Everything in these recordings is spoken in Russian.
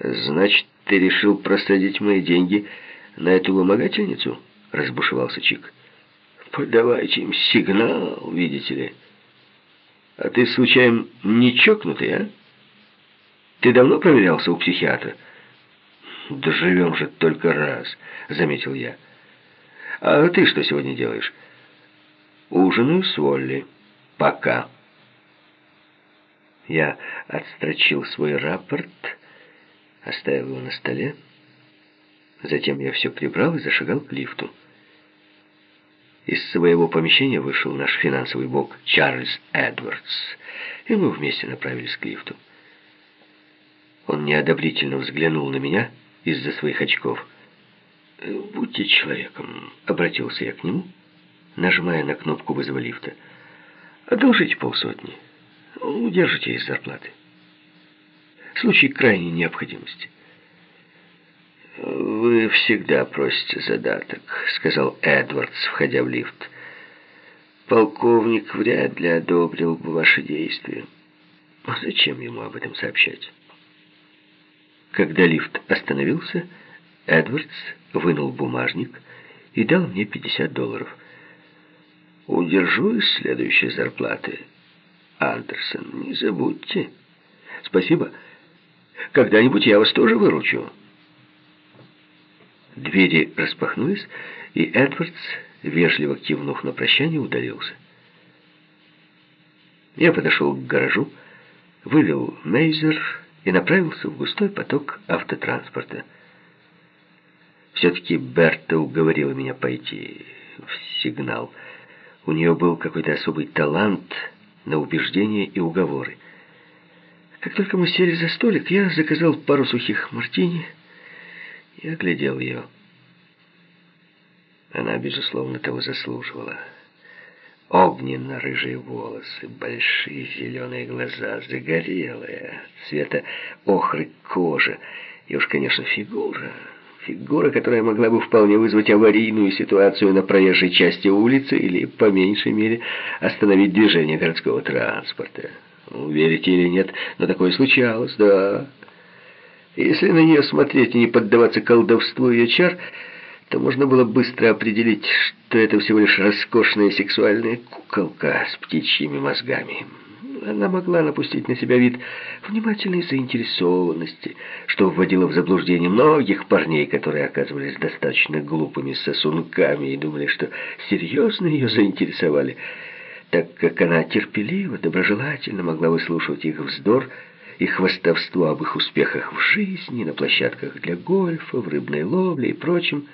Значит, ты решил просадить мои деньги на эту вымогательницу? Разбушевался Чик. Подавайте им сигнал, видите ли. А ты, случайно, не чокнутый, а? Ты давно проверялся у психиатра? Да живем же только раз, заметил я. А ты что сегодня делаешь? Ужинаю с Волли. Пока. Я отстрочил свой рапорт, оставил его на столе. Затем я все прибрал и зашагал к лифту. Из своего помещения вышел наш финансовый бог Чарльз Эдвардс, и мы вместе направились к лифту. Он неодобрительно взглянул на меня из-за своих очков. «Будьте человеком», — обратился я к нему, нажимая на кнопку вызова лифта. «Одолжите полсотни. Удержите из зарплаты. В случае крайней необходимости». «Вы всегда просите задаток», — сказал Эдвардс, входя в лифт. «Полковник вряд ли одобрил бы ваши действия. Зачем ему об этом сообщать?» Когда лифт остановился, Эдвардс вынул бумажник и дал мне 50 долларов. «Удержу из следующей зарплаты. Андерсон, не забудьте». «Спасибо. Когда-нибудь я вас тоже выручу». Двери распахнулись, и Эдвардс, вежливо кивнув на прощание, удалился. Я подошел к гаражу, вывел Мейзер и направился в густой поток автотранспорта. Все-таки Берта уговорила меня пойти в сигнал. У нее был какой-то особый талант на убеждения и уговоры. Как только мы сели за столик, я заказал пару сухих мартини, я глядел ее. Она, безусловно, того заслуживала. Огненно-рыжие волосы, большие зеленые глаза, загорелая, цвета охры кожа. И уж, конечно, фигура. Фигура, которая могла бы вполне вызвать аварийную ситуацию на проезжей части улицы или, по меньшей мере, остановить движение городского транспорта. Верите или нет, но такое случалось, да. Если на нее смотреть и не поддаваться колдовству ее чар, то можно было быстро определить, что это всего лишь роскошная сексуальная куколка с птичьими мозгами. Она могла напустить на себя вид внимательной заинтересованности, что вводило в заблуждение многих парней, которые оказывались достаточно глупыми сосунками и думали, что серьезно ее заинтересовали, так как она терпеливо, доброжелательно могла выслушивать их вздор, и хвастовство об их успехах в жизни, на площадках для гольфа, в рыбной ловле и прочем.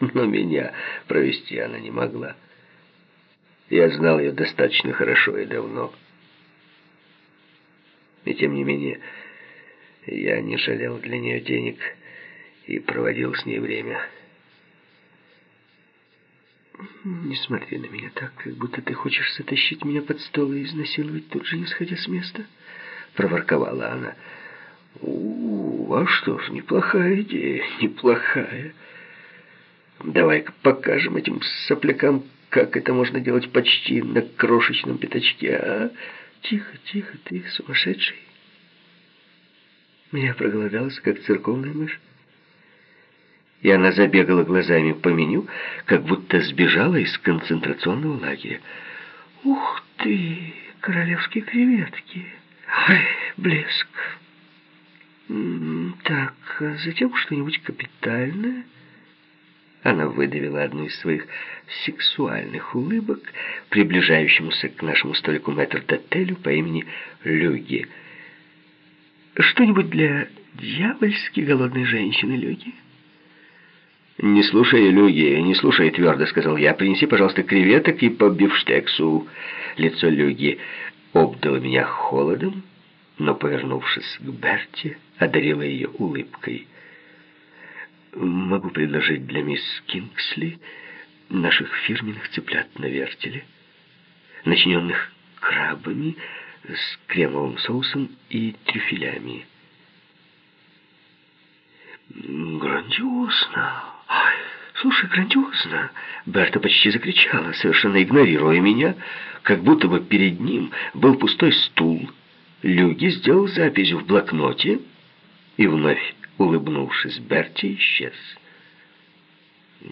Но меня провести она не могла. Я знал ее достаточно хорошо и давно. И тем не менее, я не жалел для нее денег и проводил с ней время. «Не смотри на меня так, как будто ты хочешь затащить меня под стол и изнасиловать тут же, не сходя с места». — проворковала она. «У, а что ж, неплохая идея, неплохая. Давай-ка покажем этим соплякам, как это можно делать почти на крошечном пятачке, а? Тихо, тихо, ты сумасшедший». Меня проголодалась, как церковная мышь. И она забегала глазами по меню, как будто сбежала из концентрационного лагеря. «Ух ты, королевские креветки!» Ой, блеск. Так, а затем что-нибудь капитальное. Она выдавила одну из своих сексуальных улыбок, приближающемуся к нашему столику мэтр-дотелю по имени Люги. Что-нибудь для дьявольски голодной женщины, Люги? «Не слушай, Люги, не слушай твердо», — сказал я. «Принеси, пожалуйста, креветок и по бифштексу». Лицо Люги обдало меня холодом, но, повернувшись к Берти, одарила ее улыбкой. «Могу предложить для мисс Кингсли наших фирменных цыплят на вертеле, начиненных крабами с кремовым соусом и трюфелями». «Грандиозно! Ай, слушай, грандиозно!» Берта почти закричала, совершенно игнорируя меня, как будто бы перед ним был пустой стул. Люги сделал запись в блокноте И вновь, улыбнувшись, Берти исчез.